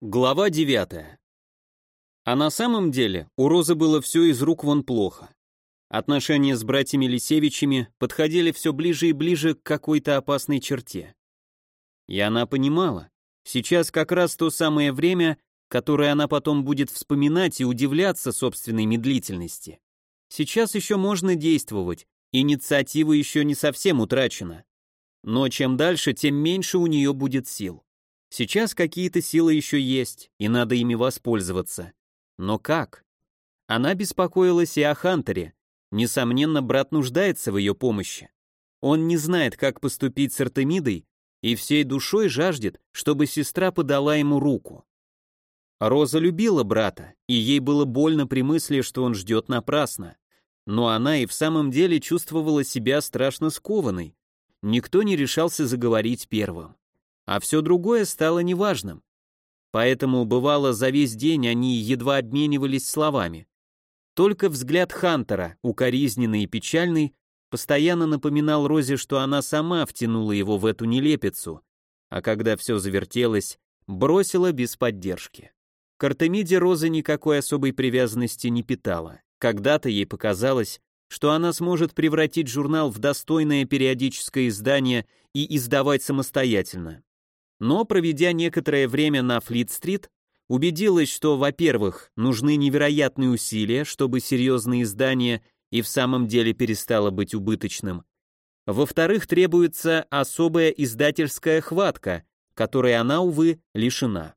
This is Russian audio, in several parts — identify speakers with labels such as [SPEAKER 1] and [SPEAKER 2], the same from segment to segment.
[SPEAKER 1] Глава 9. А на самом деле у Розы было все из рук вон плохо. Отношения с братьями Лисевичами подходили все ближе и ближе к какой-то опасной черте. И она понимала, сейчас как раз то самое время, которое она потом будет вспоминать и удивляться собственной медлительности. Сейчас еще можно действовать, инициатива еще не совсем утрачена. Но чем дальше, тем меньше у нее будет сил. Сейчас какие-то силы еще есть, и надо ими воспользоваться. Но как? Она беспокоилась и о Хантере. Несомненно, брат нуждается в ее помощи. Он не знает, как поступить с Артемидой, и всей душой жаждет, чтобы сестра подала ему руку. Роза любила брата, и ей было больно при мысли, что он ждет напрасно. Но она и в самом деле чувствовала себя страшно скованной. Никто не решался заговорить первым а все другое стало неважным. Поэтому, бывало, за весь день они едва обменивались словами. Только взгляд Хантера, укоризненный и печальный, постоянно напоминал Розе, что она сама втянула его в эту нелепицу, а когда все завертелось, бросила без поддержки. К Артемиде Роза никакой особой привязанности не питала. Когда-то ей показалось, что она сможет превратить журнал в достойное периодическое издание и издавать самостоятельно но, проведя некоторое время на Флит-стрит, убедилась, что, во-первых, нужны невероятные усилия, чтобы серьезное издание и в самом деле перестало быть убыточным. Во-вторых, требуется особая издательская хватка, которой она, увы, лишена.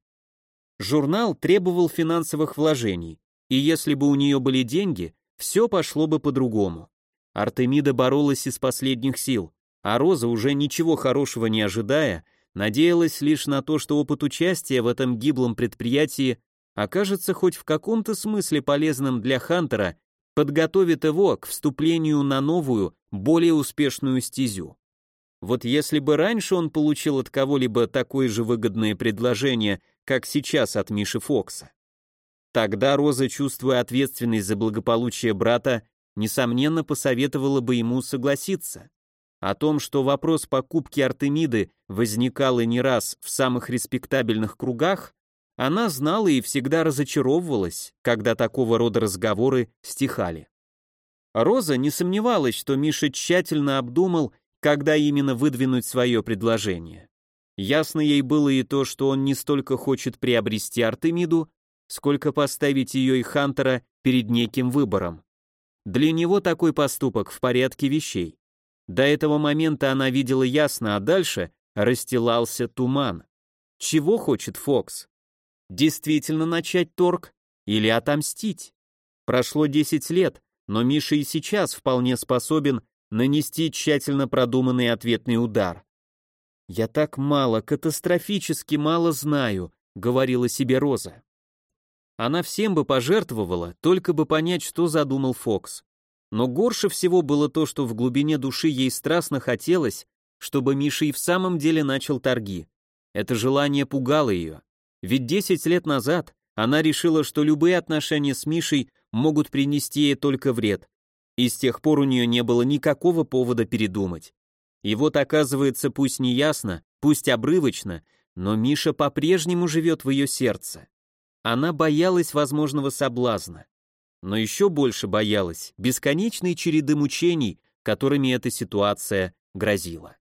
[SPEAKER 1] Журнал требовал финансовых вложений, и если бы у нее были деньги, все пошло бы по-другому. Артемида боролась из последних сил, а Роза, уже ничего хорошего не ожидая, надеялась лишь на то, что опыт участия в этом гиблом предприятии окажется хоть в каком-то смысле полезным для Хантера, подготовит его к вступлению на новую, более успешную стезю. Вот если бы раньше он получил от кого-либо такое же выгодное предложение, как сейчас от Миши Фокса, тогда Роза, чувствуя ответственность за благополучие брата, несомненно посоветовала бы ему согласиться. О том, что вопрос покупки Артемиды возникал и не раз в самых респектабельных кругах, она знала и всегда разочаровывалась, когда такого рода разговоры стихали. Роза не сомневалась, что Миша тщательно обдумал, когда именно выдвинуть свое предложение. Ясно ей было и то, что он не столько хочет приобрести Артемиду, сколько поставить ее и Хантера перед неким выбором. Для него такой поступок в порядке вещей. До этого момента она видела ясно, а дальше расстилался туман. Чего хочет Фокс? Действительно начать торг или отомстить? Прошло 10 лет, но Миша и сейчас вполне способен нанести тщательно продуманный ответный удар. «Я так мало, катастрофически мало знаю», — говорила себе Роза. Она всем бы пожертвовала, только бы понять, что задумал Фокс. Но горше всего было то, что в глубине души ей страстно хотелось, чтобы Миша и в самом деле начал торги. Это желание пугало ее. Ведь 10 лет назад она решила, что любые отношения с Мишей могут принести ей только вред. И с тех пор у нее не было никакого повода передумать. И вот оказывается, пусть не ясно, пусть обрывочно, но Миша по-прежнему живет в ее сердце. Она боялась возможного соблазна но еще больше боялась бесконечной череды мучений, которыми эта ситуация грозила.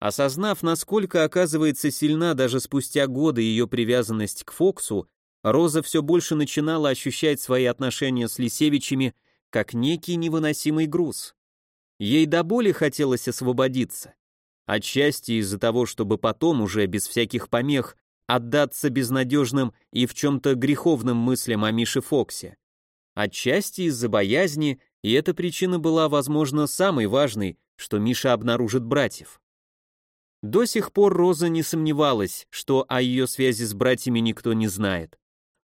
[SPEAKER 1] Осознав, насколько оказывается сильна даже спустя годы ее привязанность к Фоксу, Роза все больше начинала ощущать свои отношения с Лисевичами как некий невыносимый груз. Ей до боли хотелось освободиться. Отчасти из-за того, чтобы потом, уже без всяких помех, отдаться безнадежным и в чем-то греховным мыслям о Мише Фоксе. Отчасти из-за боязни, и эта причина была, возможно, самой важной, что Миша обнаружит братьев. До сих пор Роза не сомневалась, что о ее связи с братьями никто не знает.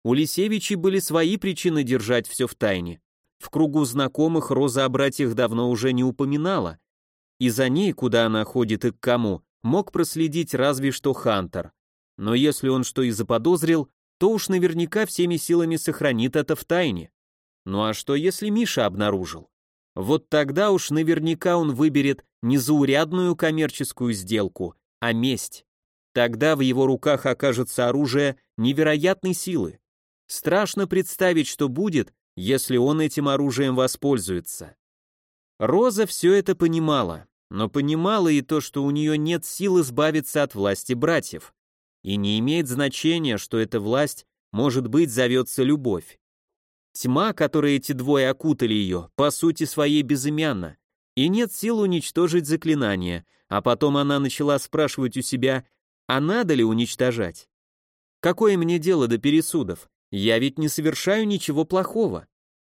[SPEAKER 1] У Лисевичей были свои причины держать все в тайне. В кругу знакомых Роза о братьях давно уже не упоминала, и за ней, куда она ходит и к кому, мог проследить разве что Хантер. Но если он что и заподозрил, то уж наверняка всеми силами сохранит это в тайне. Ну а что, если Миша обнаружил? Вот тогда уж наверняка он выберет не заурядную коммерческую сделку, а месть. Тогда в его руках окажется оружие невероятной силы. Страшно представить, что будет, если он этим оружием воспользуется. Роза все это понимала, но понимала и то, что у нее нет сил избавиться от власти братьев. И не имеет значения, что эта власть, может быть, зовется любовь. Тьма, которой эти двое окутали ее, по сути своей безымянна, и нет сил уничтожить заклинание, а потом она начала спрашивать у себя, а надо ли уничтожать? Какое мне дело до пересудов? Я ведь не совершаю ничего плохого.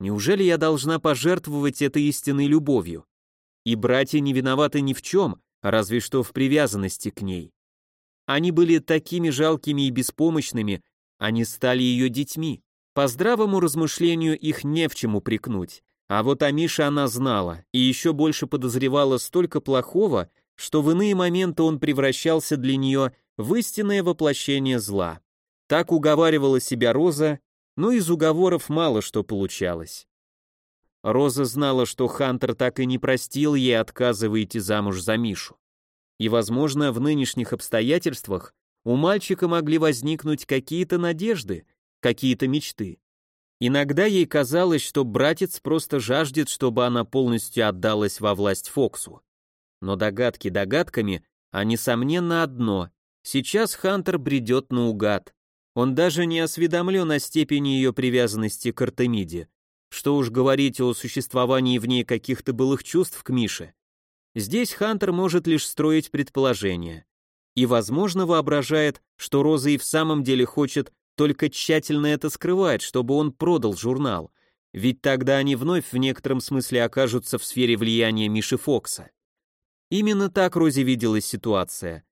[SPEAKER 1] Неужели я должна пожертвовать этой истинной любовью? И братья не виноваты ни в чем, разве что в привязанности к ней. Они были такими жалкими и беспомощными, они стали ее детьми. По здравому размышлению их не в чем упрекнуть. А вот о Мише она знала и еще больше подозревала столько плохого, что в иные моменты он превращался для нее в истинное воплощение зла. Так уговаривала себя Роза, но из уговоров мало что получалось. Роза знала, что Хантер так и не простил ей отказа выйти замуж за Мишу. И, возможно, в нынешних обстоятельствах у мальчика могли возникнуть какие-то надежды, какие-то мечты. Иногда ей казалось, что братец просто жаждет, чтобы она полностью отдалась во власть Фоксу. Но догадки догадками, а несомненно одно. Сейчас Хантер бредет наугад. Он даже не осведомлен о степени ее привязанности к Артемиде. Что уж говорить о существовании в ней каких-то былых чувств к Мише. Здесь Хантер может лишь строить предположения. И, возможно, воображает, что Роза и в самом деле хочет только тщательно это скрывать, чтобы он продал журнал, ведь тогда они вновь в некотором смысле окажутся в сфере влияния Миши Фокса. Именно так Розе виделась ситуация.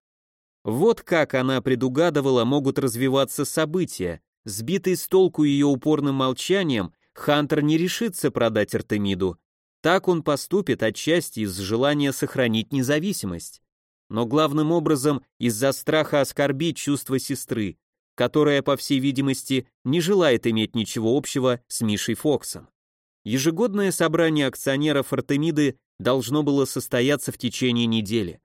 [SPEAKER 1] Вот как она предугадывала могут развиваться события. Сбитый с толку ее упорным молчанием, Хантер не решится продать Артемиду. Так он поступит отчасти из желания сохранить независимость. Но главным образом из-за страха оскорбить чувства сестры, которая, по всей видимости, не желает иметь ничего общего с Мишей Фоксом. Ежегодное собрание акционеров Артемиды должно было состояться в течение недели.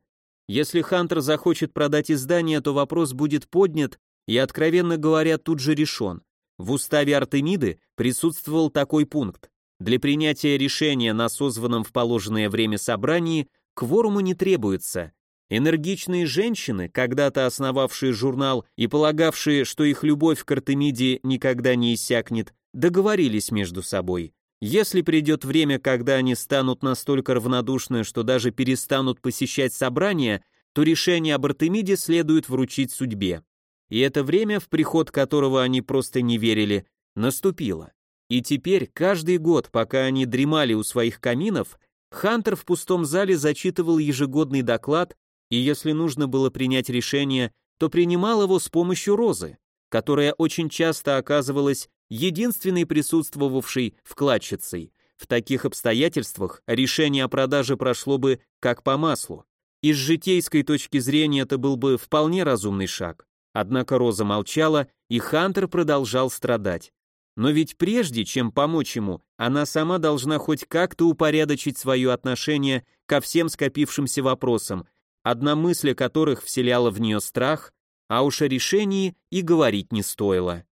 [SPEAKER 1] Если Хантер захочет продать издание, то вопрос будет поднят и, откровенно говоря, тут же решен. В уставе Артемиды присутствовал такой пункт. Для принятия решения на созванном в положенное время собрании кворуму не требуется, Энергичные женщины, когда-то основавшие журнал и полагавшие, что их любовь к Артемиде никогда не иссякнет, договорились между собой. Если придет время, когда они станут настолько равнодушны, что даже перестанут посещать собрания, то решение об Артемиде следует вручить судьбе. И это время, в приход которого они просто не верили, наступило. И теперь, каждый год, пока они дремали у своих каминов, Хантер в пустом зале зачитывал ежегодный доклад и если нужно было принять решение, то принимал его с помощью Розы, которая очень часто оказывалась единственной присутствовавшей вкладчицей. В таких обстоятельствах решение о продаже прошло бы как по маслу. Из житейской точки зрения это был бы вполне разумный шаг. Однако Роза молчала, и Хантер продолжал страдать. Но ведь прежде, чем помочь ему, она сама должна хоть как-то упорядочить свое отношение ко всем скопившимся вопросам, одна мысль о которых вселяла в нее страх, а уж о решении и говорить не стоило.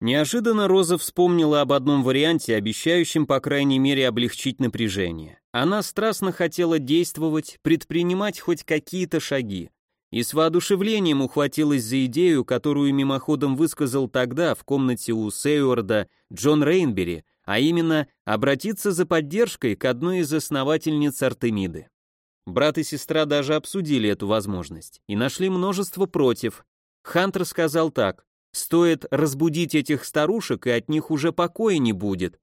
[SPEAKER 1] Неожиданно Роза вспомнила об одном варианте, обещающем, по крайней мере, облегчить напряжение. Она страстно хотела действовать, предпринимать хоть какие-то шаги, и с воодушевлением ухватилась за идею, которую мимоходом высказал тогда в комнате у Сейуарда Джон Рейнбери, а именно обратиться за поддержкой к одной из основательниц Артемиды. Брат и сестра даже обсудили эту возможность и нашли множество против. Хантер сказал так, стоит разбудить этих старушек, и от них уже покоя не будет.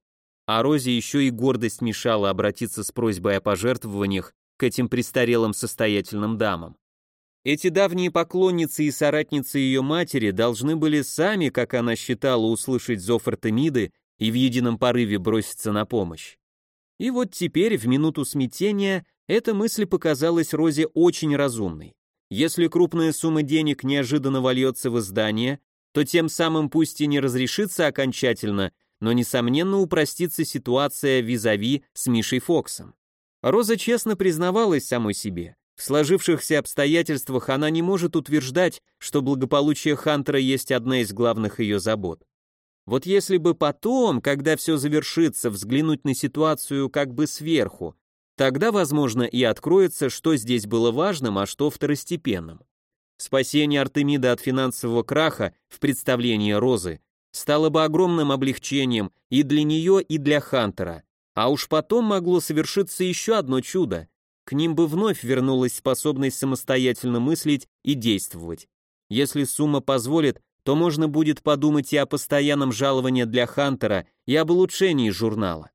[SPEAKER 1] А Розе еще и гордость мешала обратиться с просьбой о пожертвованиях к этим престарелым состоятельным дамам. Эти давние поклонницы и соратницы ее матери должны были сами, как она считала, услышать зов Артемиды и в едином порыве броситься на помощь. И вот теперь, в минуту смятения, эта мысль показалась Розе очень разумной. Если крупная сумма денег неожиданно вольется в издание, то тем самым пусть и не разрешится окончательно, но, несомненно, упростится ситуация визави с Мишей Фоксом. Роза честно признавалась самой себе. В сложившихся обстоятельствах она не может утверждать, что благополучие Хантера есть одна из главных ее забот. Вот если бы потом, когда все завершится, взглянуть на ситуацию как бы сверху, тогда, возможно, и откроется, что здесь было важным, а что второстепенным. Спасение Артемида от финансового краха в представлении Розы стало бы огромным облегчением и для нее, и для Хантера. А уж потом могло совершиться еще одно чудо. К ним бы вновь вернулась способность самостоятельно мыслить и действовать. Если сумма позволит, то можно будет подумать и о постоянном жаловании для Хантера, и об улучшении журнала.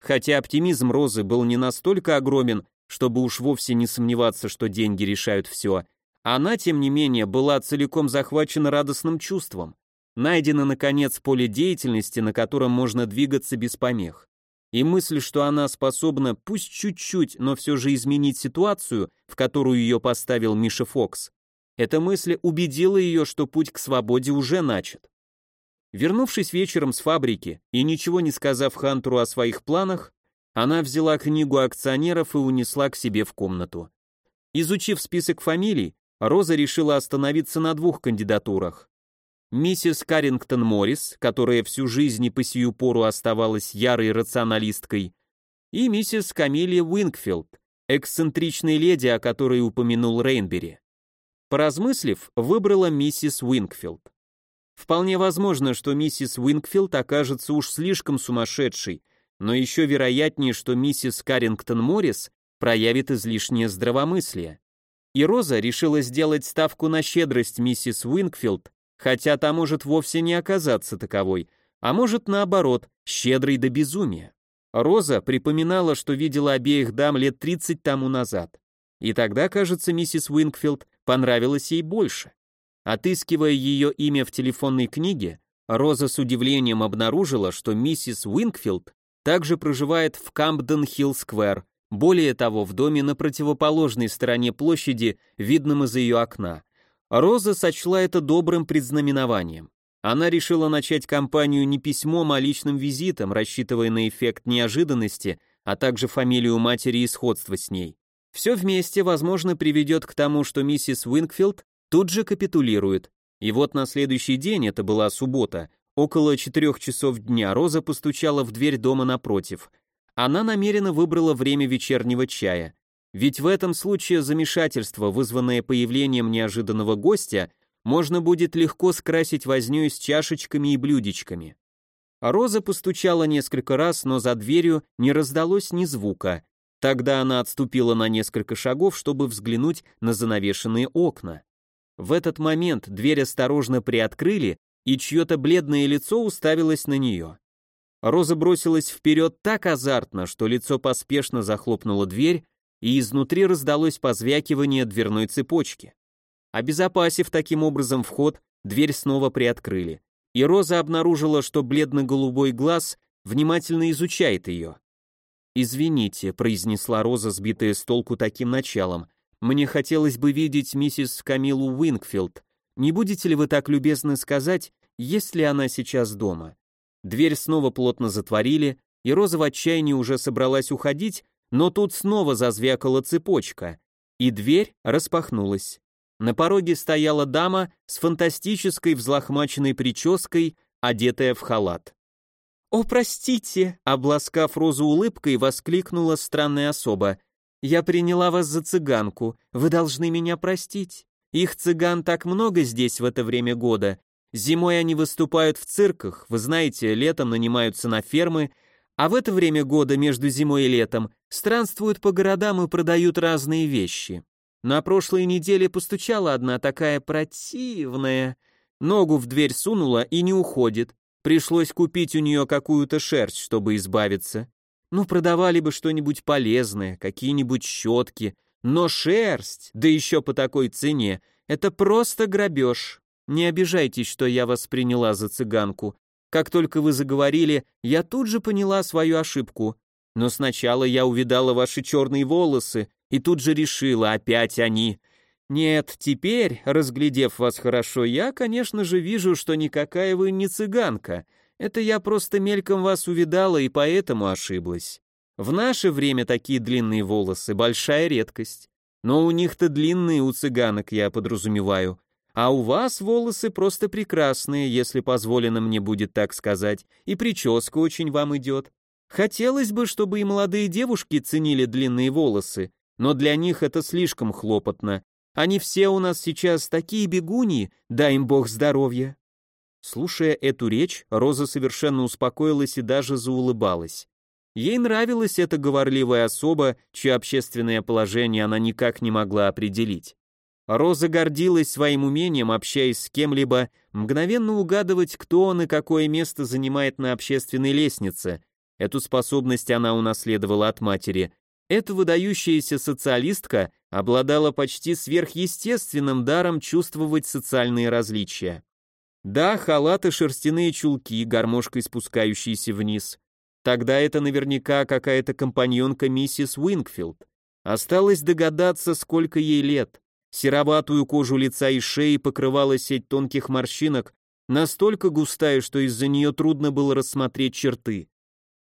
[SPEAKER 1] Хотя оптимизм Розы был не настолько огромен, чтобы уж вовсе не сомневаться, что деньги решают все, она, тем не менее, была целиком захвачена радостным чувством. Найдено, наконец, поле деятельности, на котором можно двигаться без помех. И мысль, что она способна, пусть чуть-чуть, но все же изменить ситуацию, в которую ее поставил Миша Фокс, эта мысль убедила ее, что путь к свободе уже начат. Вернувшись вечером с фабрики и ничего не сказав Хантеру о своих планах, она взяла книгу акционеров и унесла к себе в комнату. Изучив список фамилий, Роза решила остановиться на двух кандидатурах. Миссис Каррингтон Моррис, которая всю жизнь и по сию пору оставалась ярой рационалисткой, и миссис Камилия Уингфилд, эксцентричной леди, о которой упомянул Рейнбери. Поразмыслив, выбрала миссис Уингфилд. Вполне возможно, что миссис Уингфилд окажется уж слишком сумасшедшей, но еще вероятнее, что миссис Каррингтон Моррис проявит излишнее здравомыслие. И Роза решила сделать ставку на щедрость миссис Уингфилд, хотя та может вовсе не оказаться таковой, а может наоборот, щедрой до безумия. Роза припоминала, что видела обеих дам лет 30 тому назад. И тогда, кажется, миссис Уингфилд понравилась ей больше. Отыскивая ее имя в телефонной книге, Роза с удивлением обнаружила, что миссис Уингфилд также проживает в Кампден-Хилл-сквер, более того, в доме на противоположной стороне площади, видном из ее окна. Роза сочла это добрым предзнаменованием. Она решила начать кампанию не письмом, а личным визитом, рассчитывая на эффект неожиданности, а также фамилию матери и сходство с ней. Все вместе, возможно, приведет к тому, что миссис Уинкфилд тут же капитулирует. И вот на следующий день, это была суббота, около четырех часов дня, Роза постучала в дверь дома напротив. Она намеренно выбрала время вечернего чая. Ведь в этом случае замешательство, вызванное появлением неожиданного гостя, можно будет легко скрасить вознёй с чашечками и блюдечками. Роза постучала несколько раз, но за дверью не раздалось ни звука. Тогда она отступила на несколько шагов, чтобы взглянуть на занавешенные окна. В этот момент дверь осторожно приоткрыли, и чье-то бледное лицо уставилось на нее. Роза бросилась вперед так азартно, что лицо поспешно захлопнуло дверь, и изнутри раздалось позвякивание дверной цепочки. Обезопасив таким образом вход, дверь снова приоткрыли, и Роза обнаружила, что бледно-голубой глаз внимательно изучает ее. «Извините», — произнесла Роза, сбитая с толку таким началом. «Мне хотелось бы видеть миссис Камилу Уинкфилд. Не будете ли вы так любезны сказать, есть ли она сейчас дома?» Дверь снова плотно затворили, и Роза в отчаянии уже собралась уходить, но тут снова зазвякала цепочка, и дверь распахнулась. На пороге стояла дама с фантастической взлохмаченной прической, одетая в халат. «О, простите!» — обласкав Розу улыбкой, воскликнула странная особа. «Я приняла вас за цыганку. Вы должны меня простить. Их цыган так много здесь в это время года. Зимой они выступают в цирках, вы знаете, летом нанимаются на фермы, а в это время года между зимой и летом странствуют по городам и продают разные вещи. На прошлой неделе постучала одна такая противная. Ногу в дверь сунула и не уходит. Пришлось купить у нее какую-то шерсть, чтобы избавиться. Ну, продавали бы что-нибудь полезное, какие-нибудь щетки. Но шерсть, да еще по такой цене, это просто грабеж. Не обижайтесь, что я вас приняла за цыганку. Как только вы заговорили, я тут же поняла свою ошибку. Но сначала я увидала ваши черные волосы и тут же решила, опять они. Нет, теперь, разглядев вас хорошо, я, конечно же, вижу, что никакая вы не цыганка. Это я просто мельком вас увидала и поэтому ошиблась. В наше время такие длинные волосы — большая редкость. Но у них-то длинные у цыганок, я подразумеваю. А у вас волосы просто прекрасные, если позволено мне будет так сказать, и прическа очень вам идет. Хотелось бы, чтобы и молодые девушки ценили длинные волосы, но для них это слишком хлопотно. Они все у нас сейчас такие бегуньи, дай им бог здоровья. Слушая эту речь, Роза совершенно успокоилась и даже заулыбалась. Ей нравилась эта говорливая особа, чье общественное положение она никак не могла определить. Роза гордилась своим умением, общаясь с кем-либо, мгновенно угадывать, кто он и какое место занимает на общественной лестнице. Эту способность она унаследовала от матери. Эта выдающаяся социалистка обладала почти сверхъестественным даром чувствовать социальные различия. Да, халаты, шерстяные чулки, гармошкой спускающиеся вниз. Тогда это наверняка какая-то компаньонка миссис Уингфилд. Осталось догадаться, сколько ей лет. Сероватую кожу лица и шеи покрывала сеть тонких морщинок, настолько густая, что из-за нее трудно было рассмотреть черты.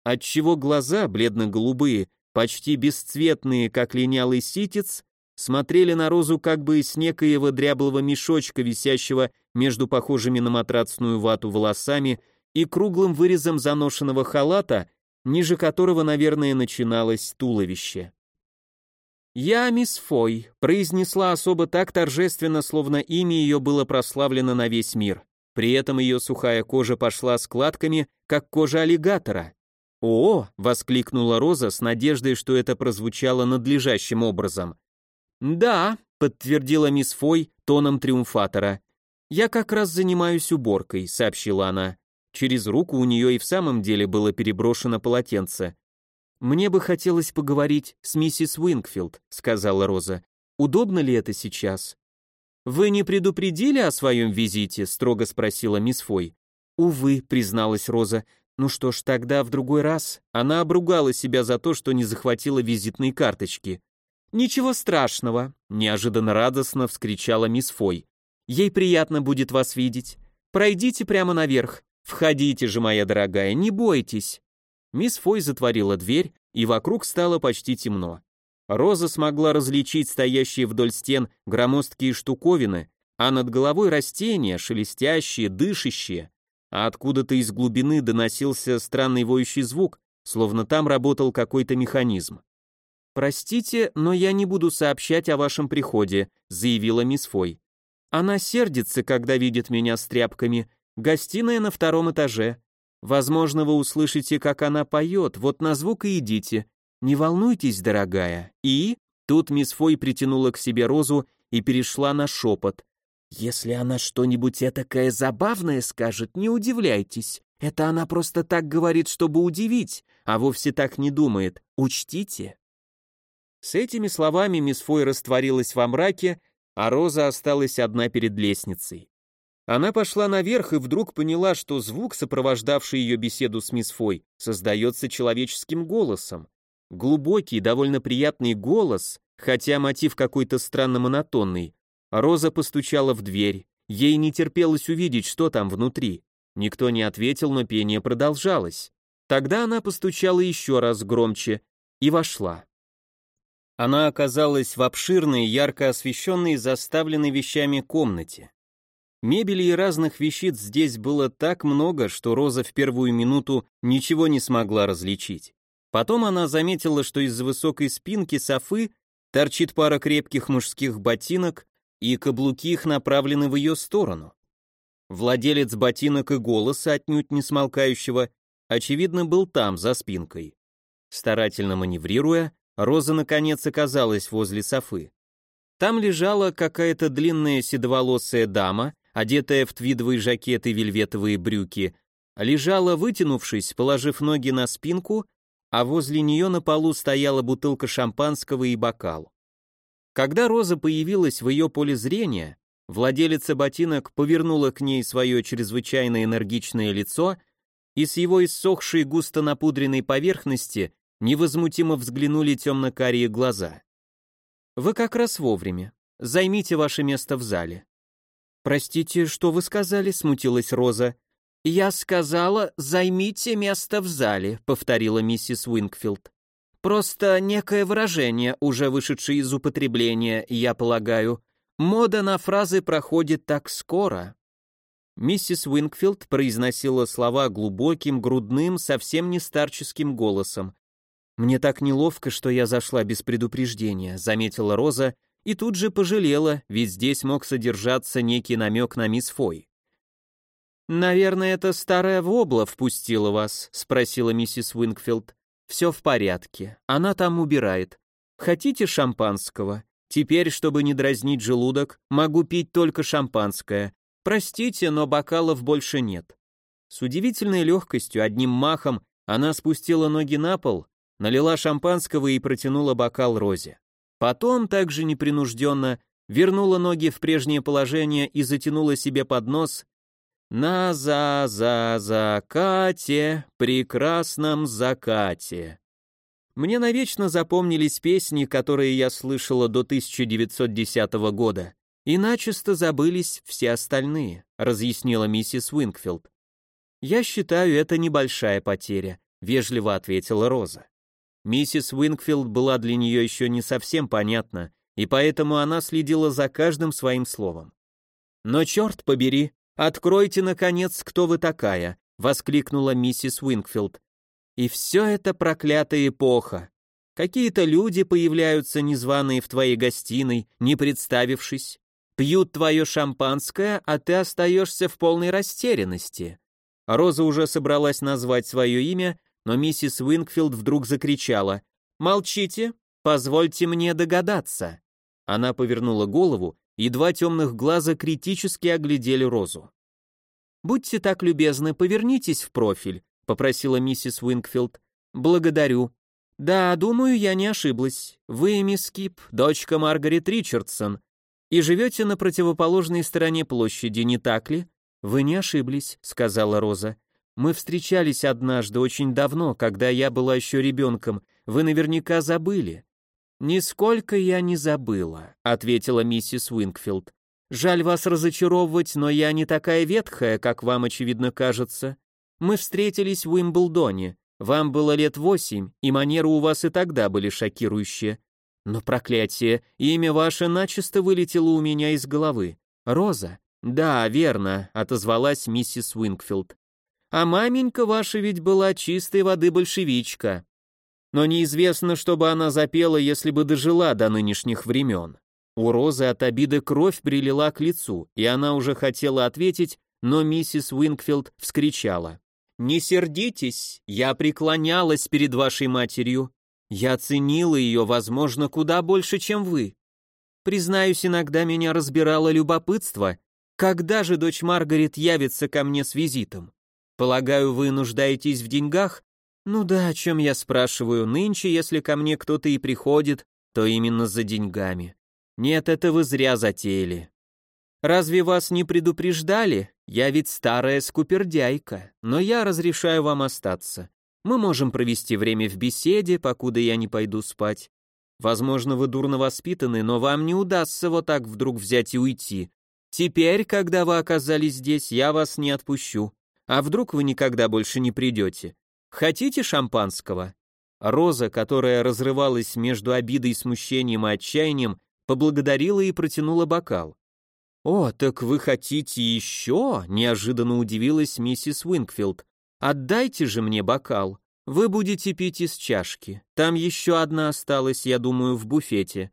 [SPEAKER 1] Отчего глаза, бледно-голубые, почти бесцветные, как линялый ситец, смотрели на Розу как бы из некоего дряблого мешочка, висящего между похожими на матрацную вату волосами и круглым вырезом заношенного халата, ниже которого, наверное, начиналось туловище. «Я мисс Фой», — произнесла особо так торжественно, словно имя ее было прославлено на весь мир. При этом ее сухая кожа пошла складками, как кожа аллигатора. «О!» — воскликнула Роза с надеждой, что это прозвучало надлежащим образом. «Да», — подтвердила мисс Фой тоном триумфатора. «Я как раз занимаюсь уборкой», — сообщила она. Через руку у нее и в самом деле было переброшено полотенце. «Мне бы хотелось поговорить с миссис Уингфилд», — сказала Роза. «Удобно ли это сейчас?» «Вы не предупредили о своем визите?» — строго спросила мисс Фой. «Увы», — призналась Роза. «Ну что ж, тогда в другой раз». Она обругала себя за то, что не захватила визитной карточки. «Ничего страшного», — неожиданно радостно вскричала мисс Фой. «Ей приятно будет вас видеть. Пройдите прямо наверх. «Входите же, моя дорогая, не бойтесь». Мисс Фой затворила дверь, и вокруг стало почти темно. Роза смогла различить стоящие вдоль стен громоздкие штуковины, а над головой растения, шелестящие, дышащие. А откуда-то из глубины доносился странный воющий звук, словно там работал какой-то механизм. «Простите, но я не буду сообщать о вашем приходе», заявила мисс Фой. «Она сердится, когда видит меня с тряпками, Гостиная на втором этаже. Возможно, вы услышите, как она поет, вот на звук и идите. Не волнуйтесь, дорогая. И...» Тут мисс Фой притянула к себе розу и перешла на шепот. «Если она что-нибудь этакое забавное скажет, не удивляйтесь. Это она просто так говорит, чтобы удивить, а вовсе так не думает. Учтите». С этими словами мисс Фой растворилась во мраке, а Роза осталась одна перед лестницей. Она пошла наверх и вдруг поняла, что звук, сопровождавший ее беседу с мисс Фой, создается человеческим голосом. Глубокий, довольно приятный голос, хотя мотив какой-то странно монотонный. Роза постучала в дверь. Ей не терпелось увидеть, что там внутри. Никто не ответил, но пение продолжалось. Тогда она постучала еще раз громче и вошла. Она оказалась в обширной, ярко освещенной, заставленной вещами комнате. Мебели и разных вещиц здесь было так много, что Роза в первую минуту ничего не смогла различить. Потом она заметила, что из-за высокой спинки софы торчит пара крепких мужских ботинок, и каблуки их направлены в ее сторону. Владелец ботинок и голоса, отнюдь не смолкающего, очевидно, был там, за спинкой. Старательно маневрируя, Роза наконец оказалась возле софы. Там лежала какая-то длинная седоволосая дама, одетая в твидовый жакет и вельветовые брюки, лежала вытянувшись, положив ноги на спинку, а возле нее на полу стояла бутылка шампанского и бокал. Когда Роза появилась в ее поле зрения, владелица ботинок повернула к ней свое чрезвычайно энергичное лицо и с его иссохшей густо напудренной поверхности невозмутимо взглянули темно-карие глаза. «Вы как раз вовремя. Займите ваше место в зале. «Простите, что вы сказали?» — смутилась Роза. «Я сказала, займите место в зале», — повторила миссис Уингфилд. Просто некое выражение, уже вышедшее из употребления, я полагаю. Мода на фразы проходит так скоро. Миссис Уингфилд произносила слова глубоким, грудным, совсем не старческим голосом. «Мне так неловко, что я зашла без предупреждения», — заметила Роза и тут же пожалела, ведь здесь мог содержаться некий намек на мисс Фой. «Наверное, это старая вобла впустила вас?» — спросила миссис Уингфилд. «Все в порядке. Она там убирает. Хотите шампанского? Теперь, чтобы не дразнить желудок, могу пить только шампанское. Простите, но бокалов больше нет». С удивительной легкостью, одним махом, она спустила ноги на пол, налила шампанского и протянула бокал Розе. Потом, также непринужденно, вернула ноги в прежнее положение и затянула себе под нос «На за за закате, прекрасном закате». Мне навечно запомнились песни, которые я слышала до 1910 года, и начисто забылись все остальные, разъяснила миссис Уингфилд. Я считаю, это небольшая потеря, вежливо ответила Роза. Миссис Уингфилд была для нее еще не совсем понятна, и поэтому она следила за каждым своим словом. «Но черт побери, откройте, наконец, кто вы такая!» — воскликнула миссис Уингфилд. «И все это проклятая эпоха. Какие-то люди появляются незваные в твоей гостиной, не представившись, пьют твое шампанское, а ты остаешься в полной растерянности». Роза уже собралась назвать свое имя, но миссис Уинкфилд вдруг закричала «Молчите! Позвольте мне догадаться!» Она повернула голову, и два темных глаза критически оглядели Розу. «Будьте так любезны, повернитесь в профиль», — попросила миссис Уингфилд. «Благодарю. Да, думаю, я не ошиблась. Вы, мисс Кип, дочка Маргарет Ричардсон, и живете на противоположной стороне площади, не так ли?» «Вы не ошиблись», — сказала Роза. Мы встречались однажды очень давно, когда я была еще ребенком. Вы наверняка забыли». «Нисколько я не забыла», — ответила миссис Уингфилд. «Жаль вас разочаровывать, но я не такая ветхая, как вам, очевидно, кажется. Мы встретились в Уимблдоне. Вам было лет восемь, и манеры у вас и тогда были шокирующие. Но проклятие, имя ваше начисто вылетело у меня из головы. Роза?» «Да, верно», — отозвалась миссис Уинкфилд. А маменька ваша ведь была чистой воды большевичка. Но неизвестно, чтобы она запела, если бы дожила до нынешних времен. У Розы от обиды кровь прилила к лицу, и она уже хотела ответить, но миссис Уинкфилд вскричала. «Не сердитесь, я преклонялась перед вашей матерью. Я ценила ее, возможно, куда больше, чем вы. Признаюсь, иногда меня разбирало любопытство, когда же дочь Маргарет явится ко мне с визитом. Полагаю, вы нуждаетесь в деньгах? Ну да, о чем я спрашиваю, нынче, если ко мне кто-то и приходит, то именно за деньгами. Нет, это вы зря затеяли. Разве вас не предупреждали? Я ведь старая скупердяйка, но я разрешаю вам остаться. Мы можем провести время в беседе, покуда я не пойду спать. Возможно, вы дурно воспитаны, но вам не удастся вот так вдруг взять и уйти. Теперь, когда вы оказались здесь, я вас не отпущу. А вдруг вы никогда больше не придете? Хотите шампанского?» Роза, которая разрывалась между обидой, смущением и отчаянием, поблагодарила и протянула бокал. «О, так вы хотите еще?» — неожиданно удивилась миссис Уинкфилд. «Отдайте же мне бокал. Вы будете пить из чашки. Там еще одна осталась, я думаю, в буфете».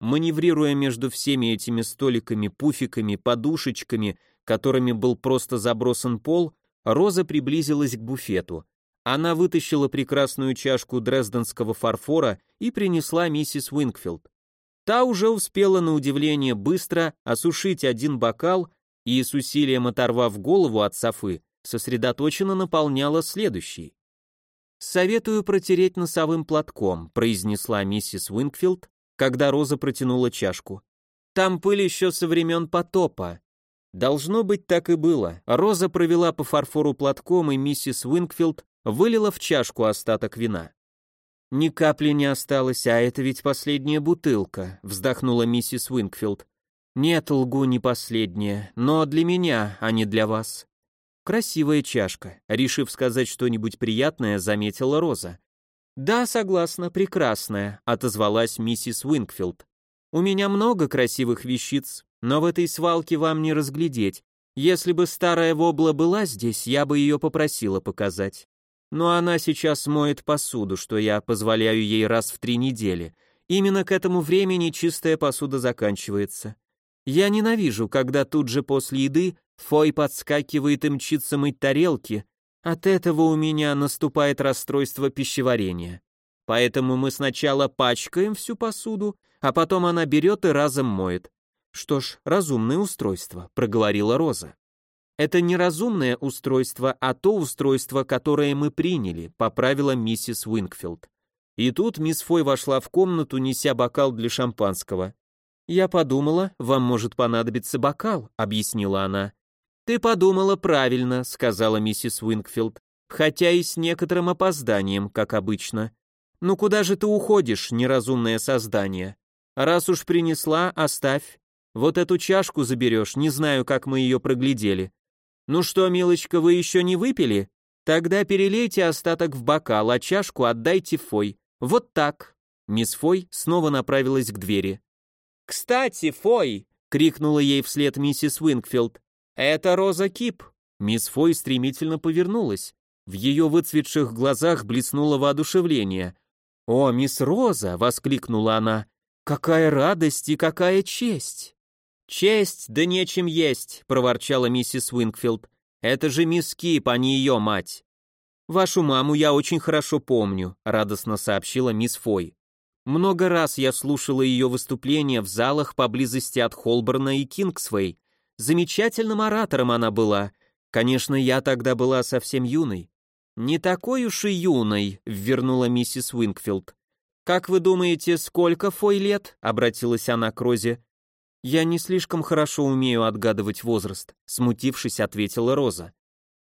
[SPEAKER 1] Маневрируя между всеми этими столиками, пуфиками, подушечками, которыми был просто забросан пол, Роза приблизилась к буфету. Она вытащила прекрасную чашку дрезденского фарфора и принесла миссис Уинкфилд. Та уже успела на удивление быстро осушить один бокал и, с усилием оторвав голову от софы, сосредоточенно наполняла следующий. «Советую протереть носовым платком», произнесла миссис Уинкфилд, когда Роза протянула чашку. «Там пыль еще со времен потопа. Должно быть, так и было. Роза провела по фарфору платком, и миссис Уинкфилд вылила в чашку остаток вина. «Ни капли не осталось, а это ведь последняя бутылка», — вздохнула миссис Уинкфилд. «Нет, лгу, не последняя, но для меня, а не для вас». «Красивая чашка», — решив сказать что-нибудь приятное, заметила Роза.
[SPEAKER 2] «Да, согласна, прекрасная», — отозвалась миссис Уинкфилд. «У меня много красивых вещиц, но в этой свалке вам не разглядеть. Если бы старая вобла была здесь, я бы ее попросила показать. Но она сейчас моет посуду, что я позволяю ей раз в три недели. Именно к этому времени чистая посуда заканчивается. Я ненавижу, когда тут же после еды Фой подскакивает и мчится мыть тарелки. От этого у меня наступает расстройство пищеварения. Поэтому мы сначала пачкаем всю посуду, а потом она берет и разом моет. Что ж, разумное устройство, проговорила Роза. Это не разумное устройство, а то устройство, которое мы приняли, поправила миссис Уинкфилд. И тут мисс Фой вошла в комнату, неся бокал для шампанского. «Я подумала, вам может понадобиться бокал», — объяснила она. «Ты подумала правильно», — сказала миссис Уинкфилд, «хотя и с некоторым опозданием, как обычно. Ну куда же ты уходишь, неразумное создание? Раз уж принесла, оставь. Вот эту чашку заберешь, не знаю, как мы ее проглядели. Ну что, милочка, вы еще не выпили? Тогда перелейте остаток в бокал, а чашку отдайте Фой. Вот так». Мисс Фой снова направилась к двери. «Кстати, Фой!» — крикнула ей вслед миссис Уинкфилд. «Это Роза Кип!» Мисс Фой стремительно повернулась. В ее выцветших глазах блеснуло воодушевление. «О, мисс Роза!» — воскликнула она. «Какая радость и какая честь!» «Честь, да нечем есть!» — проворчала миссис Уинкфилд. «Это же мисс Кип, а не ее мать!» «Вашу маму я очень хорошо помню», — радостно сообщила мисс Фой. Много раз я слушала ее выступления в залах поблизости от Холборна и Кингсвей. Замечательным оратором она была. Конечно, я тогда была совсем юной. Не такой уж и юной, вернула миссис Уинкфилд. Как вы думаете, сколько Фой лет? обратилась она к Розе. Я не слишком хорошо умею отгадывать возраст, смутившись, ответила Роза.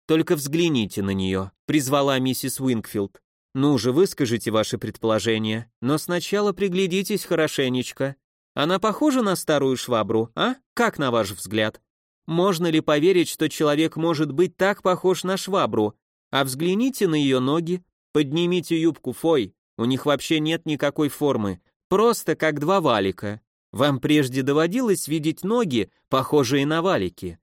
[SPEAKER 2] Только взгляните на нее, призвала миссис Уинкфилд. Ну же, выскажите ваши предположения, но сначала приглядитесь хорошенечко. Она похожа на старую швабру, а? Как на ваш взгляд? Можно ли поверить, что человек может быть так похож на швабру? А взгляните на ее ноги, поднимите юбку Фой, у них вообще нет никакой формы, просто как два валика. Вам прежде доводилось видеть ноги, похожие на валики?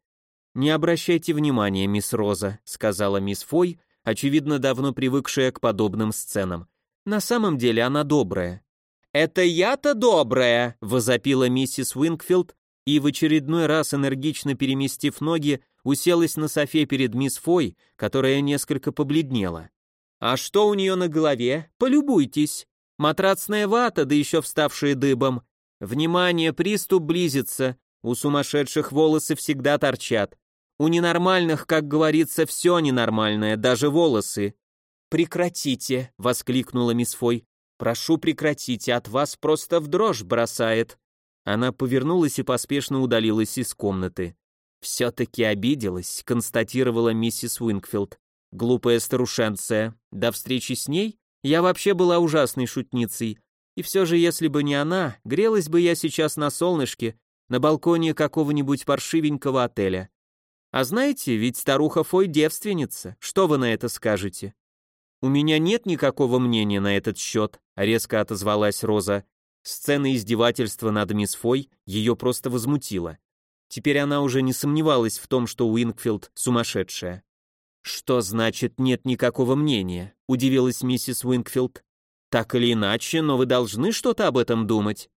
[SPEAKER 2] Не обращайте внимания, мисс Роза, сказала мисс Фой, очевидно, давно привыкшая к подобным сценам. На самом деле она добрая. «Это я-то добрая!» — возопила миссис Уинкфилд и в очередной раз энергично переместив ноги, уселась на софе перед мисс Фой, которая несколько побледнела. «А что у нее на голове? Полюбуйтесь! Матрацная вата, да еще вставшая дыбом. Внимание, приступ близится, у сумасшедших волосы всегда торчат. У ненормальных, как говорится, все ненормальное, даже волосы. «Прекратите!» — воскликнула мисс Фой. «Прошу, прекратите, от вас просто в дрожь бросает». Она повернулась и поспешно удалилась из комнаты. «Все-таки обиделась», — констатировала миссис Уинкфилд. «Глупая старушенция. До встречи с ней я вообще была ужасной шутницей. И все же, если бы не она, грелась бы я сейчас на солнышке, на балконе какого-нибудь паршивенького отеля. А знаете, ведь старуха Фой девственница. Что вы на это скажете? У меня нет никакого мнения на этот счет, резко отозвалась Роза. Сцена издевательства над мисс Фой ее просто возмутила. Теперь она уже не сомневалась в том, что Уинкфилд сумасшедшая. «Что значит нет никакого мнения?» — удивилась миссис Уинкфилд. «Так или иначе, но вы должны что-то об этом думать».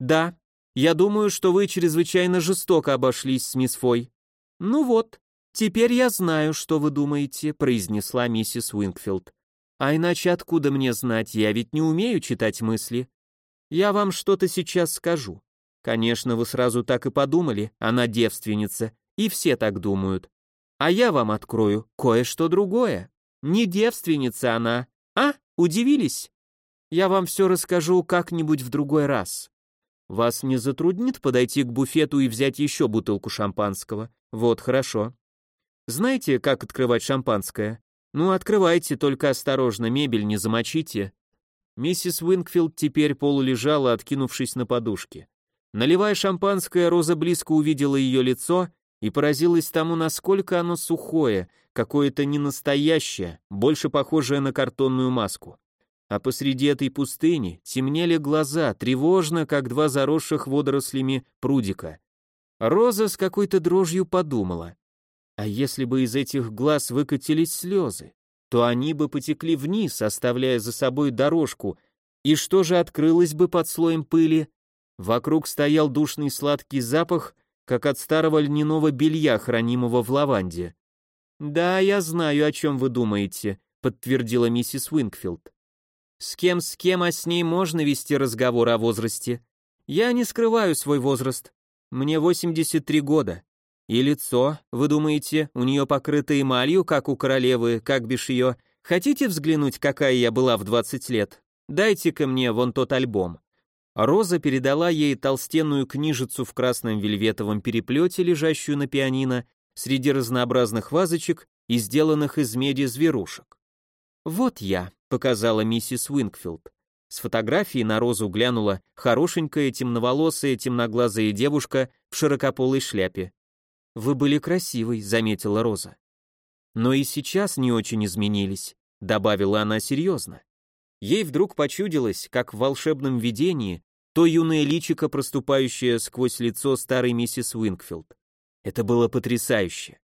[SPEAKER 2] «Да, я думаю, что вы чрезвычайно жестоко обошлись с мисс Фой. «Ну вот, теперь я знаю, что вы думаете», — произнесла миссис Уинкфилд. «А иначе откуда мне знать, я ведь не умею читать мысли. Я вам что-то сейчас скажу. Конечно, вы сразу так и подумали, она девственница, и все так думают. А я вам открою кое-что другое. Не девственница она. А, удивились? Я вам все расскажу как-нибудь в другой раз. Вас не затруднит подойти к буфету и взять еще бутылку шампанского? Вот, хорошо. Знаете, как открывать шампанское? Ну, открывайте, только осторожно, мебель не замочите. Миссис Уинкфилд теперь полулежала, откинувшись на подушке. Наливая шампанское, Роза близко увидела ее лицо и поразилась тому, насколько оно сухое, какое-то ненастоящее, больше похожее на картонную маску. А посреди этой пустыни темнели глаза, тревожно, как два заросших водорослями прудика. Роза с какой-то дрожью подумала, а если бы из этих глаз выкатились слезы, то они бы потекли вниз, оставляя за собой дорожку, и что же открылось бы под слоем пыли? Вокруг стоял душный сладкий запах, как от старого льняного белья, хранимого в лаванде. «Да, я знаю, о чем вы думаете», — подтвердила миссис Уинкфилд. «С кем, с кем, а с ней можно вести разговор о возрасте? Я не скрываю свой возраст. Мне 83 года. И лицо, вы думаете, у нее покрыто эмалью, как у королевы, как бишь ее? Хотите взглянуть, какая я была в 20 лет? Дайте-ка мне вон тот альбом». Роза передала ей толстенную книжицу в красном вельветовом переплете, лежащую на пианино, среди разнообразных вазочек и сделанных из меди зверушек. «Вот я», — показала миссис Уинкфилд. С фотографии на Розу глянула хорошенькая темноволосая темноглазая девушка в широкополой шляпе. «Вы были красивой», — заметила Роза. «Но и сейчас не очень изменились», — добавила она серьезно. Ей вдруг почудилось, как в волшебном видении, то юное личико, проступающее сквозь лицо старой миссис Уинкфилд. Это было потрясающе.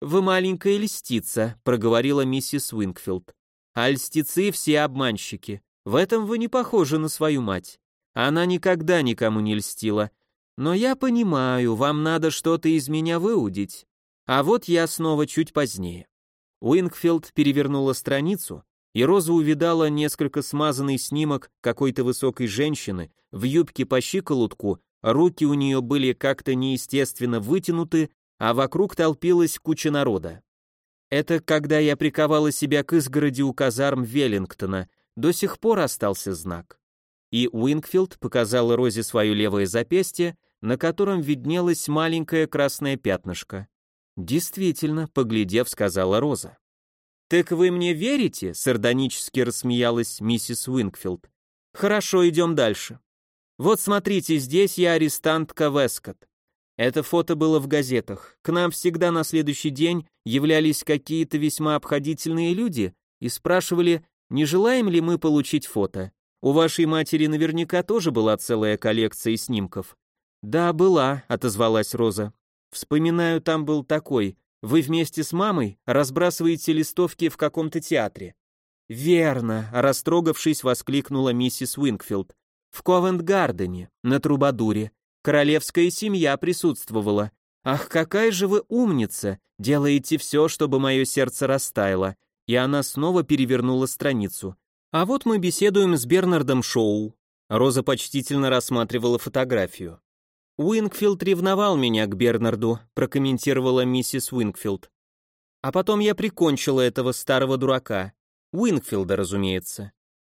[SPEAKER 2] «Вы маленькая льстица», — проговорила миссис Уинкфилд. «А льстецы все обманщики. В этом вы не похожи на свою мать. Она никогда никому не льстила. Но я понимаю, вам надо что-то из меня выудить. А вот я снова чуть позднее». Уинкфилд перевернула страницу, и Роза увидала несколько смазанный снимок какой-то высокой женщины в юбке по щиколотку, руки у нее были как-то неестественно вытянуты, а вокруг толпилась куча народа. Это когда я приковала себя к изгороди у казарм Веллингтона, до сих пор остался знак. И Уинкфилд показала Розе свое левое запястье, на котором виднелось маленькое красное пятнышко. «Действительно», — поглядев, сказала Роза. «Так вы мне верите?» — сардонически рассмеялась миссис Уинкфилд. «Хорошо, идем дальше. Вот смотрите, здесь я арестантка Вескот. Это фото было в газетах. К нам всегда на следующий день являлись какие-то весьма обходительные люди и спрашивали, не желаем ли мы получить фото. У вашей матери наверняка тоже была целая коллекция снимков. Да, была, отозвалась Роза. Вспоминаю, там был такой. Вы вместе с мамой разбрасываете листовки в каком-то театре. Верно, растрогавшись, воскликнула миссис Уинкфилд. В Ковент-Гардене, на Трубадуре. Королевская семья присутствовала. Ах, какая же вы умница! Делаете все, чтобы мое сердце растаяло. И она снова перевернула страницу. А вот мы беседуем с Бернардом Шоу. Роза почтительно рассматривала фотографию. Уинкфилд ревновал меня к Бернарду, прокомментировала миссис Уинкфилд. А потом я прикончила этого старого дурака. Уинкфилда, разумеется.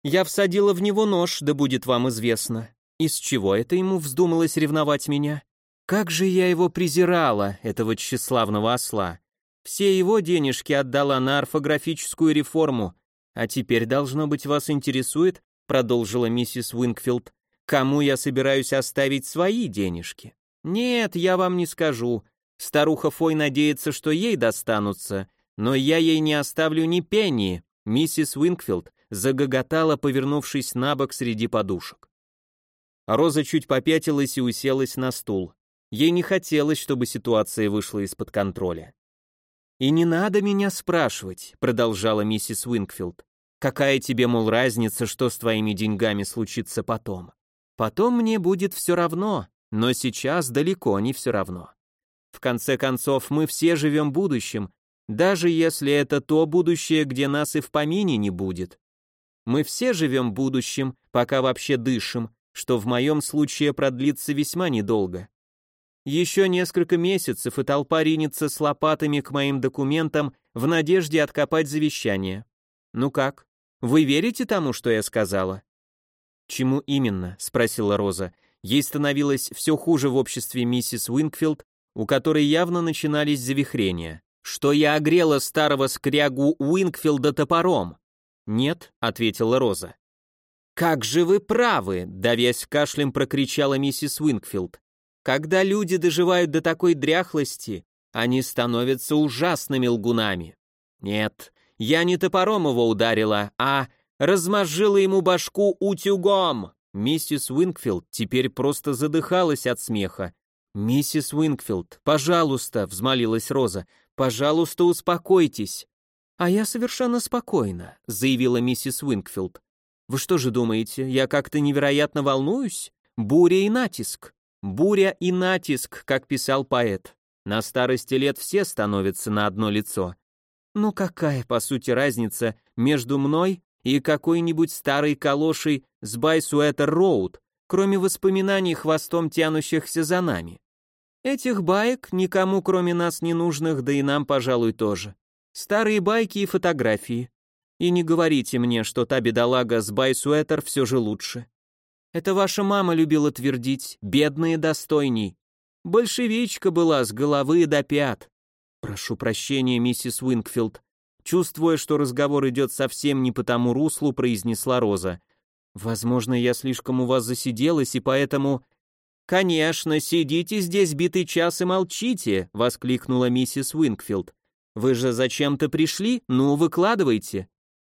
[SPEAKER 2] Я всадила в него нож, да будет вам известно. Из чего это ему вздумалось ревновать меня? Как же я его презирала, этого тщеславного осла. Все его денежки отдала на орфографическую реформу. А теперь, должно быть, вас интересует, продолжила миссис Уинкфилд, Кому я собираюсь оставить свои денежки? Нет, я вам не скажу. Старуха Фой надеется, что ей достанутся, но я ей не оставлю ни пенни. Миссис Уинкфилд загоготала, повернувшись на бок среди подушек. Роза чуть попятилась и уселась на стул. Ей не хотелось, чтобы ситуация вышла из-под контроля. «И не надо меня спрашивать», — продолжала миссис Уинкфилд. «Какая тебе, мол, разница, что с твоими деньгами случится потом? Потом мне будет все равно, но сейчас далеко не все равно. В конце концов, мы все живем будущим, даже если это то будущее, где нас и в помине не будет. Мы все живем будущим, пока вообще дышим, что в моем случае продлится весьма недолго. Еще несколько месяцев, и толпа ринется с лопатами к моим документам в надежде откопать завещание. Ну как, вы верите тому, что я сказала? «Чему именно?» — спросила Роза. Ей становилось все хуже в обществе миссис Уинкфилд, у которой явно начинались завихрения. «Что я огрела старого скрягу Уинкфилда топором?» «Нет», — ответила Роза. «Как же вы правы!» — давясь кашлем прокричала миссис Уинкфилд. «Когда люди доживают до такой дряхлости, они становятся ужасными лгунами. Нет, я не топором его ударила, а размозжила ему башку утюгом. Миссис Уинкфилд теперь просто задыхалась от смеха. «Миссис Уинкфилд, пожалуйста», — взмолилась Роза, — «пожалуйста, успокойтесь». «А я совершенно спокойна», — заявила миссис Уинкфилд. «Вы что же думаете, я как-то невероятно волнуюсь? Буря и натиск. Буря и натиск, как писал поэт. На старости лет все становятся на одно лицо. Ну какая, по сути, разница между мной и какой-нибудь старой калошей с Байсуэтер-Роуд, кроме воспоминаний хвостом тянущихся за нами? Этих баек никому, кроме нас, не нужных, да и нам, пожалуй, тоже. Старые байки и фотографии. И не говорите мне, что та бедолага с Байсуэтер все же лучше. Это ваша мама любила твердить, бедные достойней. Большевичка была с головы до пят. Прошу прощения, миссис Уинкфилд. Чувствуя, что разговор идет совсем не по тому руслу, произнесла Роза. Возможно, я слишком у вас засиделась, и поэтому... «Конечно, сидите здесь битый час и молчите!» — воскликнула миссис Уинкфилд. Вы же зачем-то пришли? Ну, выкладывайте.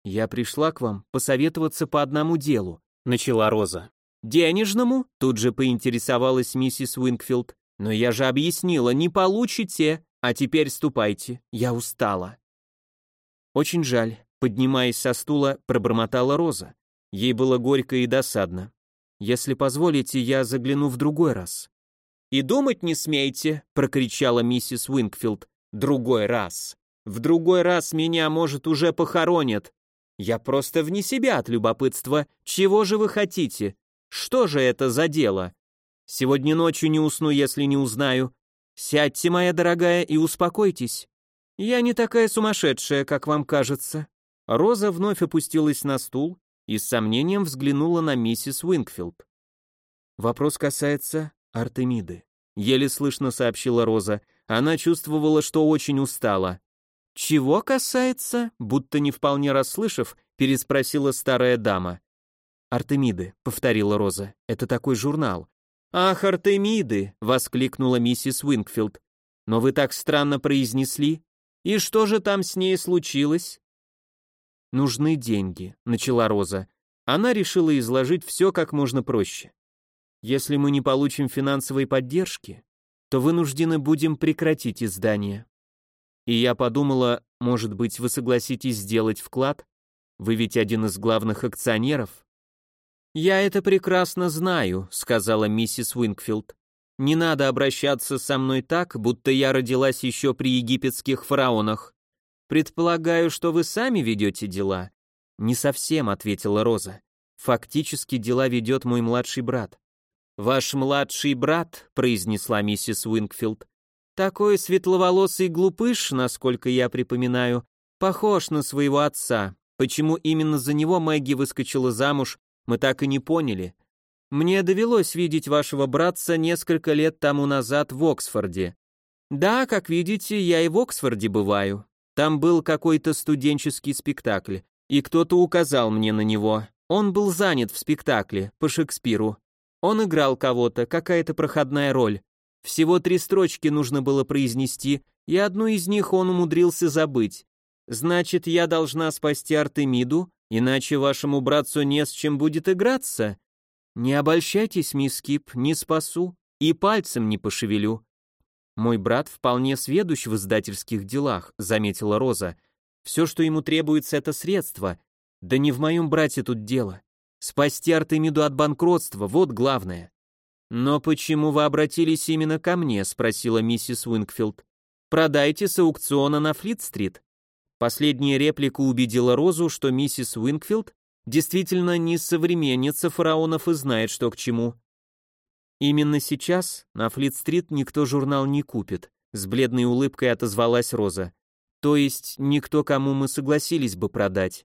[SPEAKER 2] Я пришла к вам посоветоваться по одному делу, начала Роза. Денежному? Тут же поинтересовалась миссис Уинкфилд. Но я же объяснила, не получите. А теперь ступайте. Я устала. Очень жаль, поднимаясь со стула, пробормотала Роза. Ей было горько и досадно. Если позволите, я загляну в другой раз. И думать не смейте, прокричала миссис Уинкфилд другой раз. В другой раз меня, может, уже похоронят. Я просто вне себя от любопытства. Чего же вы хотите? Что же это за дело? Сегодня ночью не усну, если не узнаю. Сядьте, моя дорогая, и успокойтесь. Я не такая сумасшедшая, как вам кажется. Роза вновь опустилась на стул и с сомнением взглянула на миссис Уинкфилд. Вопрос касается Артемиды. Еле слышно сообщила Роза. Она чувствовала, что очень устала. «Чего касается?» Будто не вполне расслышав, переспросила старая дама. «Артемиды», — повторила Роза. «Это такой журнал». «Ах, Артемиды!» — воскликнула миссис Уинкфилд. «Но вы так странно произнесли. И что же там с ней случилось?» «Нужны деньги», — начала Роза. Она решила изложить все как можно проще. «Если мы не получим финансовой поддержки, то вынуждены будем прекратить издание. И я подумала, может быть, вы согласитесь сделать вклад? Вы ведь один из главных акционеров. Я это прекрасно знаю, сказала миссис Уинкфилд. Не надо обращаться со мной так, будто я родилась еще при египетских фараонах. Предполагаю, что вы сами ведете дела. Не совсем, ответила Роза. Фактически дела ведет мой младший брат. «Ваш младший брат», — произнесла миссис Уинкфилд, «такой светловолосый глупыш, насколько я припоминаю, похож на своего отца. Почему именно за него Мэгги выскочила замуж, мы так и не поняли. Мне довелось видеть вашего братца несколько лет тому назад в Оксфорде. Да, как видите, я и в Оксфорде бываю. Там был какой-то студенческий спектакль, и кто-то указал мне на него. Он был занят в спектакле по Шекспиру. Он играл кого-то, какая-то проходная роль. Всего три строчки нужно было произнести, и одну из них он умудрился забыть. Значит, я должна спасти Артемиду, иначе вашему братцу не с чем будет играться. Не обольщайтесь, мисс Кип, не спасу и пальцем не пошевелю. Мой брат вполне сведущ в издательских делах, заметила Роза. Все, что ему требуется, это средства. Да не в моем брате тут дело. Спасти Артемиду от банкротства, вот главное. Но почему вы обратились именно ко мне, спросила миссис Уинкфилд. Продайте с аукциона на Флит-стрит. Последняя реплика убедила Розу, что миссис Уинкфилд действительно не современница фараонов и знает, что к чему. Именно сейчас на Флит-стрит никто журнал не купит, с бледной улыбкой отозвалась Роза. То есть никто, кому мы согласились бы продать.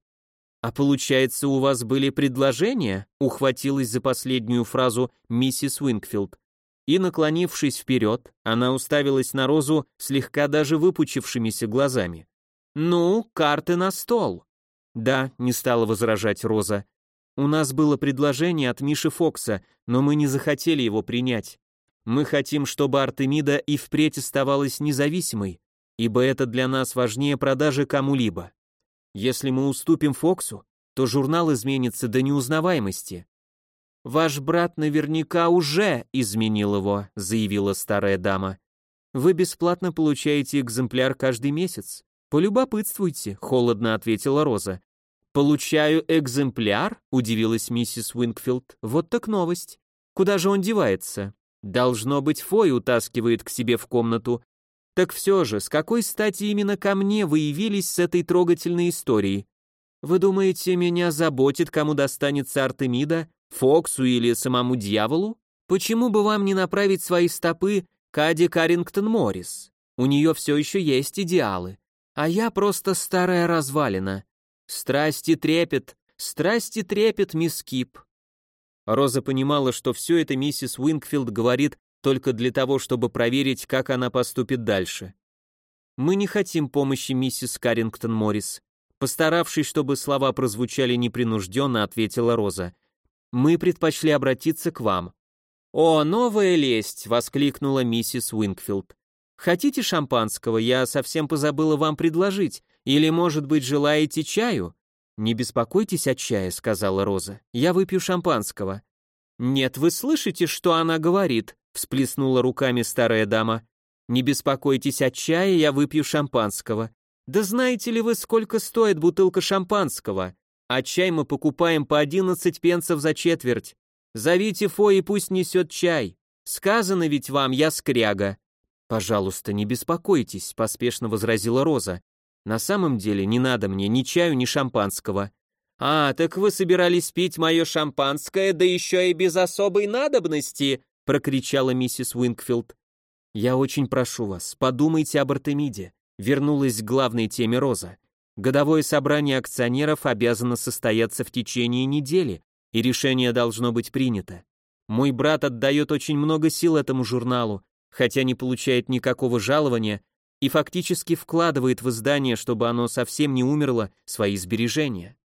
[SPEAKER 2] «А получается, у вас были предложения?» — ухватилась за последнюю фразу миссис Уинкфилд. И, наклонившись вперед, она уставилась на Розу слегка даже выпучившимися глазами. «Ну, карты на стол!» «Да», — не стала возражать Роза. «У нас было предложение от Миши Фокса, но мы не захотели его принять. Мы хотим, чтобы Артемида и впредь оставалась независимой, ибо это для нас важнее продажи кому-либо. Если мы уступим Фоксу, то журнал изменится до неузнаваемости. «Ваш брат наверняка уже изменил его», — заявила старая дама. «Вы бесплатно получаете экземпляр каждый месяц. Полюбопытствуйте», — холодно ответила Роза. «Получаю экземпляр?» — удивилась миссис Уинкфилд. «Вот так новость. Куда же он девается?» «Должно быть, Фой утаскивает к себе в комнату. Так все же, с какой стати именно ко мне вы явились с этой трогательной историей? Вы думаете, меня заботит, кому достанется Артемида, Фоксу или самому дьяволу? Почему бы вам не направить свои стопы к Аде Карингтон Моррис? У нее все еще есть идеалы. А я просто старая развалина. Страсти трепет, страсти трепет, мисс Кип. Роза понимала, что все это миссис Уинкфилд говорит только для того, чтобы проверить, как она поступит дальше. Мы не хотим помощи миссис Карингтон Моррис. Постаравшись, чтобы слова прозвучали непринужденно, ответила Роза. Мы предпочли обратиться к вам. «О, новая лесть!» — воскликнула миссис Уинкфилд. «Хотите шампанского? Я совсем позабыла вам предложить. Или, может быть, желаете чаю?» «Не беспокойтесь о чае», — сказала Роза. «Я выпью шампанского». «Нет, вы слышите, что она говорит?» — всплеснула руками старая дама. «Не беспокойтесь о чае, я выпью шампанского. Да знаете ли вы, сколько стоит бутылка шампанского? А чай мы покупаем по 11 пенсов за четверть. Зовите Фо пусть несет чай. Сказано ведь вам, я скряга». «Пожалуйста, не беспокойтесь», — поспешно возразила Роза. «На самом деле не надо мне ни чаю, ни шампанского». «А, так вы собирались пить мое шампанское, да еще и без особой надобности», — прокричала миссис Уинкфилд. «Я очень прошу вас, подумайте об Артемиде вернулась к главной теме Роза. Годовое собрание акционеров обязано состояться в течение недели, и решение должно быть принято. Мой брат отдает очень много сил этому журналу, хотя не получает никакого жалования, и фактически вкладывает в издание, чтобы оно совсем не умерло, свои сбережения.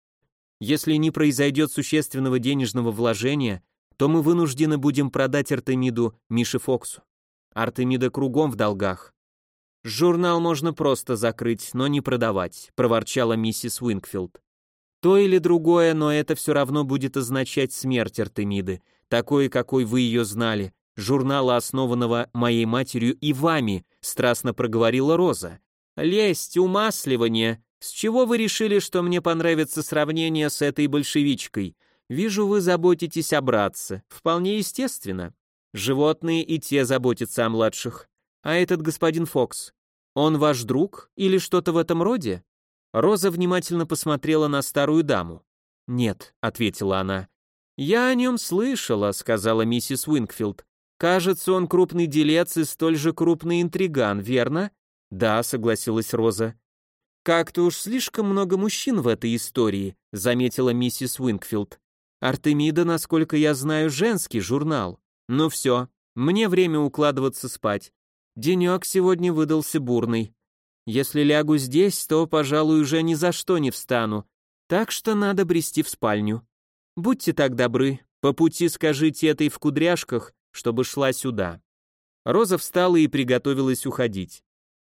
[SPEAKER 2] Если не произойдет существенного денежного вложения, то мы вынуждены будем продать Артемиду Мише Фоксу. Артемида кругом в долгах, «Журнал можно просто закрыть, но не продавать», — проворчала миссис Уинкфилд. «То или другое, но это все равно будет означать смерть Артемиды, такой, какой вы ее знали, журнала, основанного моей матерью и вами», — страстно проговорила Роза. «Лесть, умасливание. С чего вы решили, что мне понравится сравнение с этой большевичкой? Вижу, вы заботитесь о братце. Вполне естественно. Животные и те заботятся о младших. А этот господин Фокс, он ваш друг или что-то в этом роде? Роза внимательно посмотрела на старую даму. Нет, ответила она. Я о нем слышала, сказала миссис Уинкфилд. Кажется, он крупный делец и столь же крупный интриган, верно? Да, согласилась Роза. Как-то уж слишком много мужчин в этой истории, заметила миссис Уинкфилд. Артемида, насколько я знаю, женский журнал. Ну все, мне время укладываться спать. Денек сегодня выдался бурный. Если лягу здесь, то, пожалуй, уже ни за что не встану. Так что надо брести в спальню. Будьте так добры, по пути скажите этой в кудряшках, чтобы шла сюда. Роза встала и приготовилась уходить.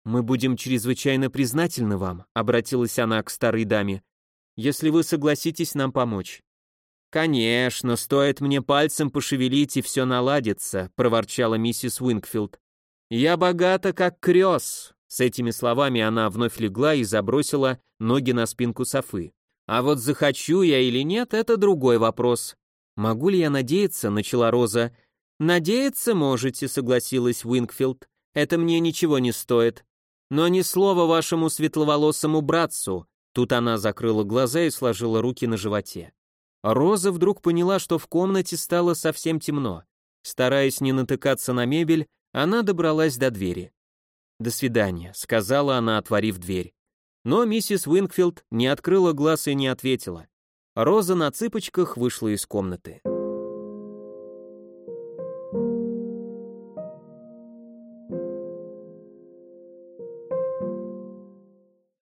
[SPEAKER 2] «Мы будем чрезвычайно признательны вам», — обратилась она к старой даме, «если вы согласитесь нам помочь». «Конечно, стоит мне пальцем пошевелить, и все наладится», — проворчала миссис Уинкфилд. «Я богата, как крёс!» С этими словами она вновь легла и забросила ноги на спинку Софы. «А вот захочу я или нет, это другой вопрос. Могу ли я надеяться?» — начала Роза. «Надеяться можете», — согласилась Уинкфилд. «Это мне ничего не стоит. Но ни слова вашему светловолосому братцу». Тут она закрыла глаза и сложила руки на животе. Роза вдруг поняла, что в комнате стало совсем темно. Стараясь не натыкаться на мебель, она добралась до двери. «До свидания», — сказала она, отворив дверь. Но миссис Уинкфилд не открыла глаз и не ответила. Роза на цыпочках вышла из комнаты.